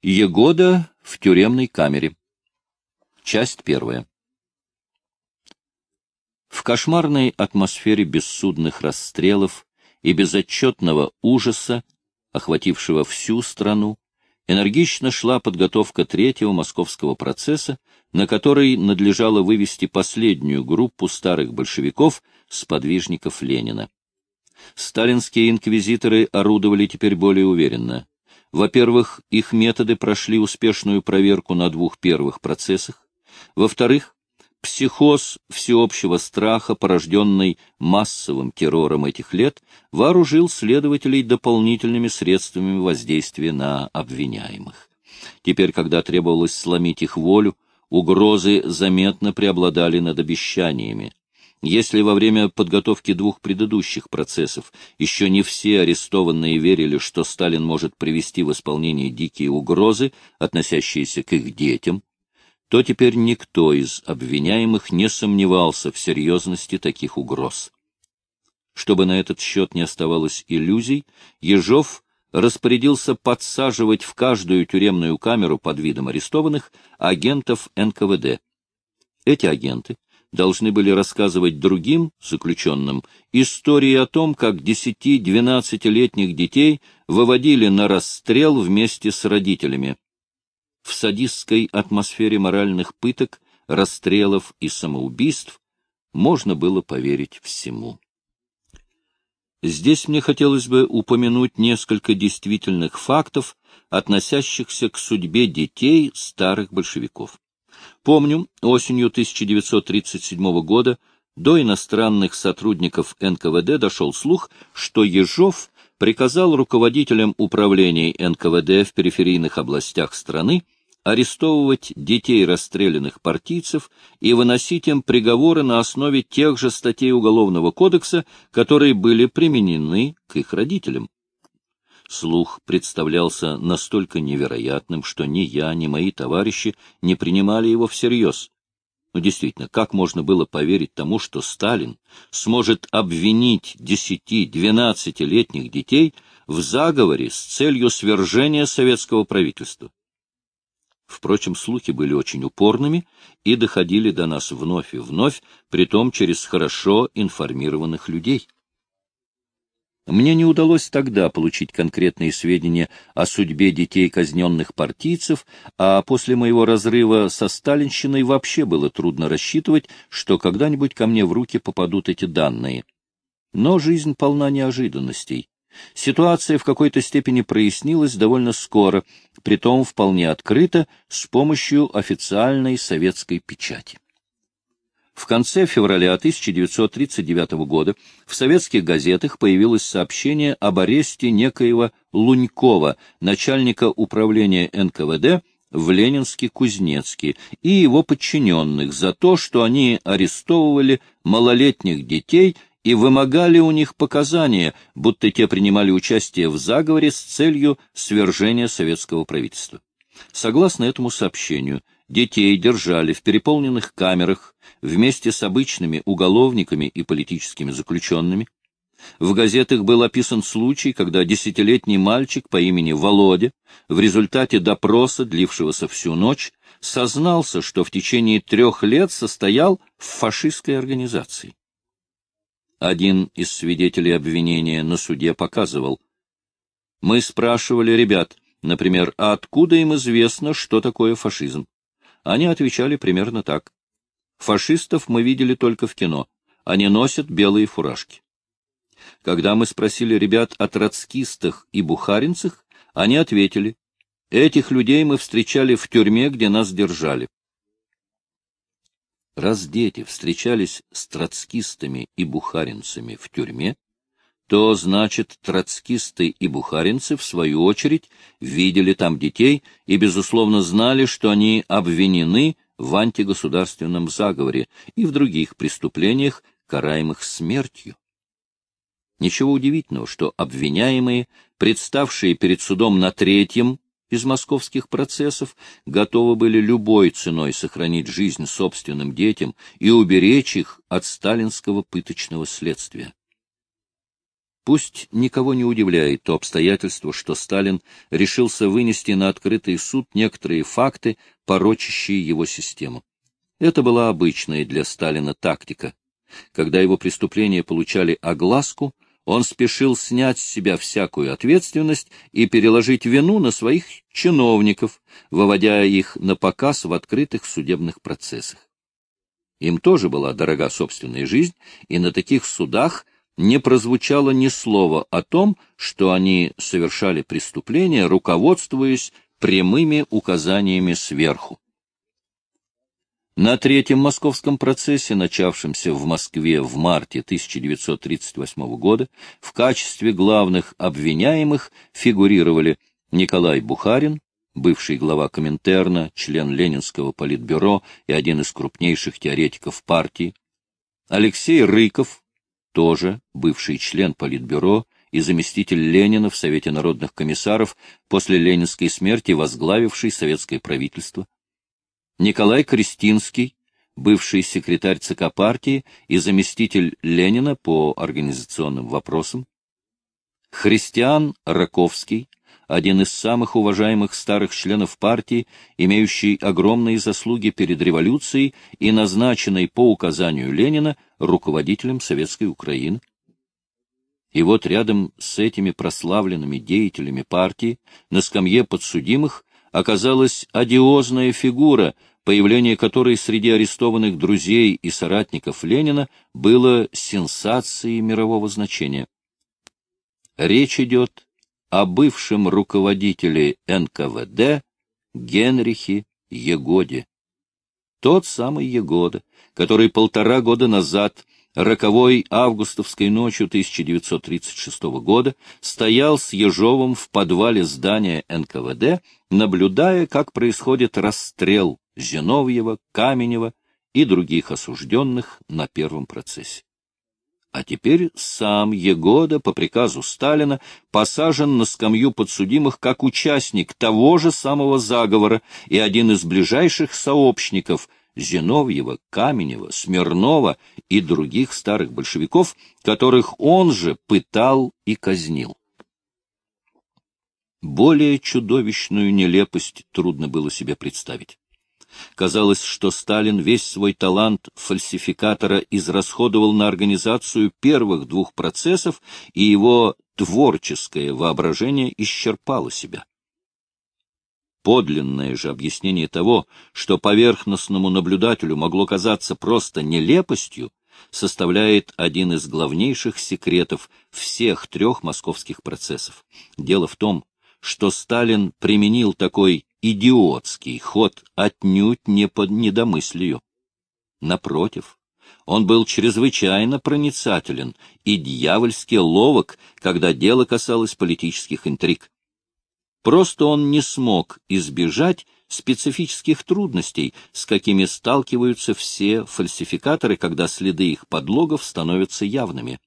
Егода в тюремной камере. Часть первая. В кошмарной атмосфере бессудных расстрелов и безотчетного ужаса, охватившего всю страну, энергично шла подготовка третьего московского процесса, на который надлежало вывести последнюю группу старых большевиков, сподвижников Ленина. Сталинские инквизиторы орудовали теперь более уверенно. Во-первых, их методы прошли успешную проверку на двух первых процессах. Во-вторых, психоз всеобщего страха, порожденный массовым террором этих лет, вооружил следователей дополнительными средствами воздействия на обвиняемых. Теперь, когда требовалось сломить их волю, угрозы заметно преобладали над обещаниями. Если во время подготовки двух предыдущих процессов еще не все арестованные верили, что Сталин может привести в исполнение дикие угрозы, относящиеся к их детям, то теперь никто из обвиняемых не сомневался в серьезности таких угроз. Чтобы на этот счет не оставалось иллюзий, Ежов распорядился подсаживать в каждую тюремную камеру под видом арестованных агентов НКВД. Эти агенты должны были рассказывать другим заключенным истории о том, как 10-12-летних детей выводили на расстрел вместе с родителями. В садистской атмосфере моральных пыток, расстрелов и самоубийств можно было поверить всему. Здесь мне хотелось бы упомянуть несколько действительных фактов, относящихся к судьбе детей старых большевиков. Помню, осенью 1937 года до иностранных сотрудников НКВД дошел слух, что Ежов приказал руководителям управлений НКВД в периферийных областях страны арестовывать детей расстрелянных партийцев и выносить им приговоры на основе тех же статей Уголовного кодекса, которые были применены к их родителям. Слух представлялся настолько невероятным, что ни я, ни мои товарищи не принимали его всерьез. Но действительно, как можно было поверить тому, что Сталин сможет обвинить десяти-двенадцатилетних детей в заговоре с целью свержения советского правительства? Впрочем, слухи были очень упорными и доходили до нас вновь и вновь, притом через хорошо информированных людей. Мне не удалось тогда получить конкретные сведения о судьбе детей казненных партийцев, а после моего разрыва со Сталинщиной вообще было трудно рассчитывать, что когда-нибудь ко мне в руки попадут эти данные. Но жизнь полна неожиданностей. Ситуация в какой-то степени прояснилась довольно скоро, притом вполне открыто, с помощью официальной советской печати. В конце февраля 1939 года в советских газетах появилось сообщение об аресте некоего Лунькова, начальника управления НКВД в Ленинске-Кузнецке, и его подчиненных за то, что они арестовывали малолетних детей и вымогали у них показания, будто те принимали участие в заговоре с целью свержения советского правительства. Согласно этому сообщению, детей держали в переполненных камерах вместе с обычными уголовниками и политическими заключенными. В газетах был описан случай, когда десятилетний мальчик по имени Володя в результате допроса, длившегося всю ночь, сознался, что в течение трех лет состоял в фашистской организации. Один из свидетелей обвинения на суде показывал. Мы спрашивали ребят, например, а откуда им известно, что такое фашизм? Они отвечали примерно так. Фашистов мы видели только в кино. Они носят белые фуражки. Когда мы спросили ребят о троцкистах и бухаринцах, они ответили, этих людей мы встречали в тюрьме, где нас держали. Раз дети встречались с троцкистами и бухаринцами в тюрьме, то, значит, троцкисты и бухаринцы, в свою очередь, видели там детей и, безусловно, знали, что они обвинены в антигосударственном заговоре и в других преступлениях, караемых смертью. Ничего удивительного, что обвиняемые, представшие перед судом на третьем из московских процессов, готовы были любой ценой сохранить жизнь собственным детям и уберечь их от сталинского пыточного следствия. Пусть никого не удивляет то обстоятельство, что Сталин решился вынести на открытый суд некоторые факты, порочащие его систему. Это была обычная для Сталина тактика. Когда его преступления получали огласку, он спешил снять с себя всякую ответственность и переложить вину на своих чиновников, выводя их на показ в открытых судебных процессах. Им тоже была дорога собственная жизнь, и на таких судах не прозвучало ни слова о том, что они совершали преступления, руководствуясь прямыми указаниями сверху. На третьем московском процессе, начавшемся в Москве в марте 1938 года, в качестве главных обвиняемых фигурировали Николай Бухарин, бывший глава Коминтерна, член Ленинского политбюро и один из крупнейших теоретиков партии, Алексей Рыков, тоже бывший член политбюро и заместитель Ленина в Совете народных комиссаров, после ленинской смерти возглавивший советское правительство, Николай Кристинский, бывший секретарь ЦК партии и заместитель Ленина по организационным вопросам, Христиан Раковский, один из самых уважаемых старых членов партии, имеющий огромные заслуги перед революцией и назначенный по указанию Ленина руководителем Советской Украины. И вот рядом с этими прославленными деятелями партии на скамье подсудимых оказалась одиозная фигура, появление которой среди арестованных друзей и соратников Ленина было сенсацией мирового значения. Речь идет о бывшем руководителе НКВД Генрихе Егоде. Тот самый Егода, который полтора года назад, роковой августовской ночью 1936 года, стоял с Ежовым в подвале здания НКВД, наблюдая, как происходит расстрел Зиновьева, Каменева и других осужденных на первом процессе. А теперь сам Егода по приказу Сталина посажен на скамью подсудимых как участник того же самого заговора и один из ближайших сообщников Зиновьева, Каменева, Смирнова и других старых большевиков, которых он же пытал и казнил. Более чудовищную нелепость трудно было себе представить. Казалось, что Сталин весь свой талант фальсификатора израсходовал на организацию первых двух процессов, и его творческое воображение исчерпало себя. Подлинное же объяснение того, что поверхностному наблюдателю могло казаться просто нелепостью, составляет один из главнейших секретов всех трех московских процессов. Дело в том, что Сталин применил такой идиотский ход отнюдь не под недомыслию. Напротив, он был чрезвычайно проницателен и дьявольски ловок, когда дело касалось политических интриг. Просто он не смог избежать специфических трудностей, с какими сталкиваются все фальсификаторы, когда следы их подлогов становятся явными.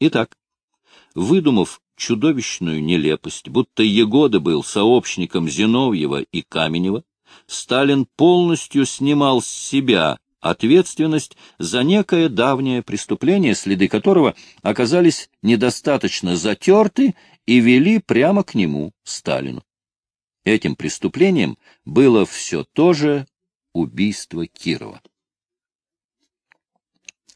Итак, выдумав чудовищную нелепость, будто Егода был сообщником Зиновьева и Каменева, Сталин полностью снимал с себя ответственность за некое давнее преступление, следы которого оказались недостаточно затерты и вели прямо к нему, Сталину. Этим преступлением было все то же убийство Кирова.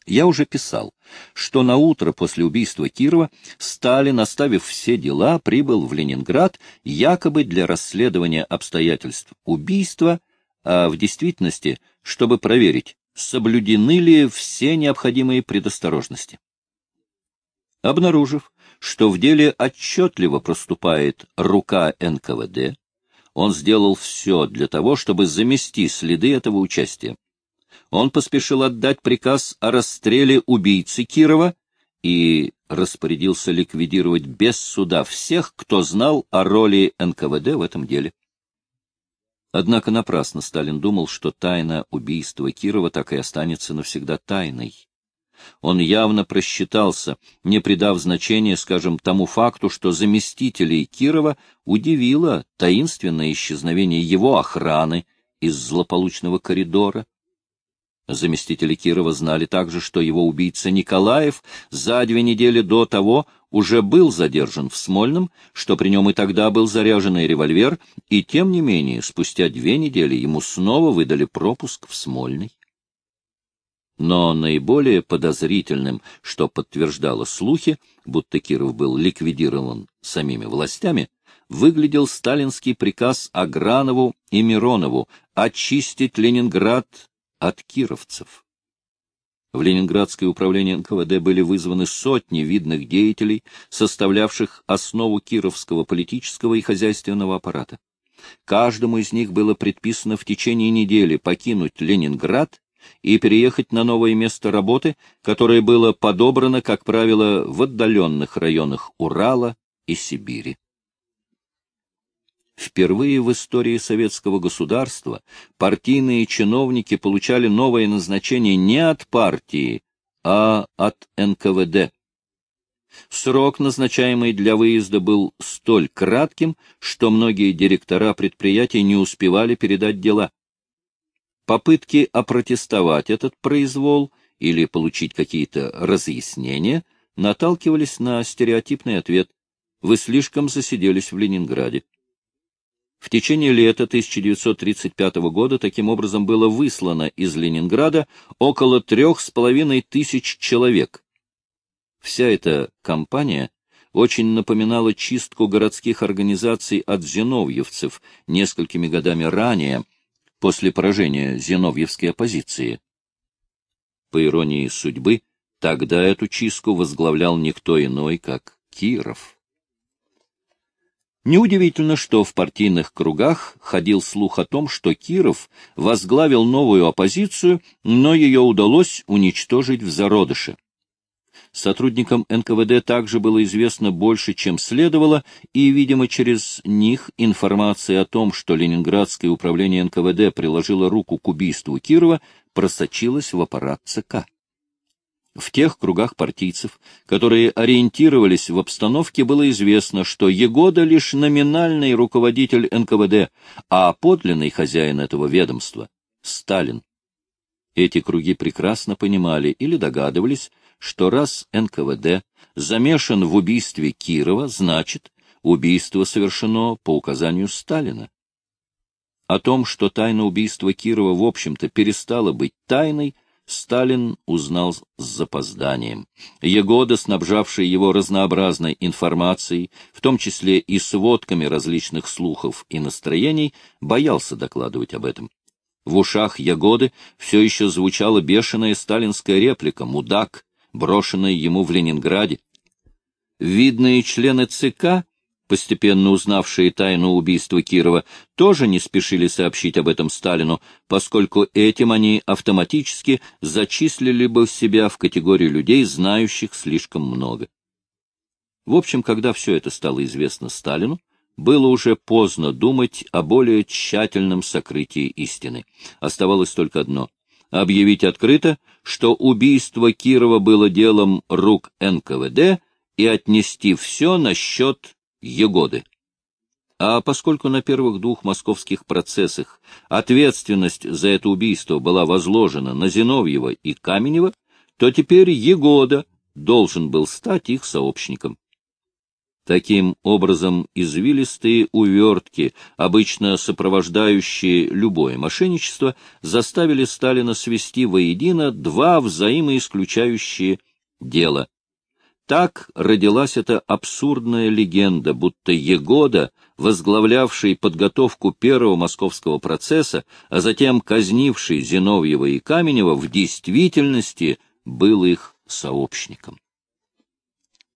Я уже писал, что на утро после убийства Кирова Сталин, оставив все дела, прибыл в Ленинград якобы для расследования обстоятельств убийства, а в действительности, чтобы проверить, соблюдены ли все необходимые предосторожности. Обнаружив, что в деле отчетливо проступает рука НКВД, он сделал все для того, чтобы замести следы этого участия он поспешил отдать приказ о расстреле убийцы Кирова и распорядился ликвидировать без суда всех, кто знал о роли НКВД в этом деле. Однако напрасно Сталин думал, что тайна убийства Кирова так и останется навсегда тайной. Он явно просчитался, не придав значения, скажем, тому факту, что заместителей Кирова удивило таинственное исчезновение его охраны из злополучного коридора. Заместители Кирова знали также, что его убийца Николаев за две недели до того уже был задержан в Смольном, что при нем и тогда был заряженный револьвер, и тем не менее спустя две недели ему снова выдали пропуск в Смольный. Но наиболее подозрительным, что подтверждало слухи, будто Киров был ликвидирован самими властями, выглядел сталинский приказ Агранову и Миронову очистить Ленинград от кировцев. В Ленинградское управление НКВД были вызваны сотни видных деятелей, составлявших основу кировского политического и хозяйственного аппарата. Каждому из них было предписано в течение недели покинуть Ленинград и переехать на новое место работы, которое было подобрано, как правило, в отдаленных районах Урала и Сибири. Впервые в истории советского государства партийные чиновники получали новое назначение не от партии, а от НКВД. Срок, назначаемый для выезда, был столь кратким, что многие директора предприятий не успевали передать дела. Попытки опротестовать этот произвол или получить какие-то разъяснения наталкивались на стереотипный ответ «Вы слишком засиделись в Ленинграде». В течение лета 1935 года таким образом было выслано из Ленинграда около трех с половиной тысяч человек. Вся эта кампания очень напоминала чистку городских организаций от зиновьевцев несколькими годами ранее, после поражения зиновьевской оппозиции. По иронии судьбы, тогда эту чистку возглавлял никто иной, как Киров. Неудивительно, что в партийных кругах ходил слух о том, что Киров возглавил новую оппозицию, но ее удалось уничтожить в зародыше. Сотрудникам НКВД также было известно больше, чем следовало, и, видимо, через них информация о том, что Ленинградское управление НКВД приложило руку к убийству Кирова, просочилась в аппарат ЦК. В тех кругах партийцев, которые ориентировались в обстановке, было известно, что Егода лишь номинальный руководитель НКВД, а подлинный хозяин этого ведомства — Сталин. Эти круги прекрасно понимали или догадывались, что раз НКВД замешан в убийстве Кирова, значит, убийство совершено по указанию Сталина. О том, что тайна убийства Кирова, в общем-то, перестала быть тайной, Сталин узнал с запозданием. Егода, снабжавший его разнообразной информацией, в том числе и сводками различных слухов и настроений, боялся докладывать об этом. В ушах Ягоды все еще звучала бешеная сталинская реплика «Мудак», брошенная ему в Ленинграде. Видные члены ЦК постепенно узнавшие тайну убийства Кирова, тоже не спешили сообщить об этом Сталину, поскольку этим они автоматически зачислили бы себя в категорию людей, знающих слишком много. В общем, когда все это стало известно Сталину, было уже поздно думать о более тщательном сокрытии истины. Оставалось только одно — объявить открыто, что убийство Кирова было делом рук НКВД и отнести все на счет Егоды. А поскольку на первых двух московских процессах ответственность за это убийство была возложена на Зиновьева и Каменева, то теперь Егода должен был стать их сообщником. Таким образом, извилистые увертки, обычно сопровождающие любое мошенничество, заставили Сталина свести воедино два взаимоисключающие дела так родилась эта абсурдная легенда, будто Егода, возглавлявший подготовку первого московского процесса, а затем казнивший Зиновьева и Каменева, в действительности был их сообщником.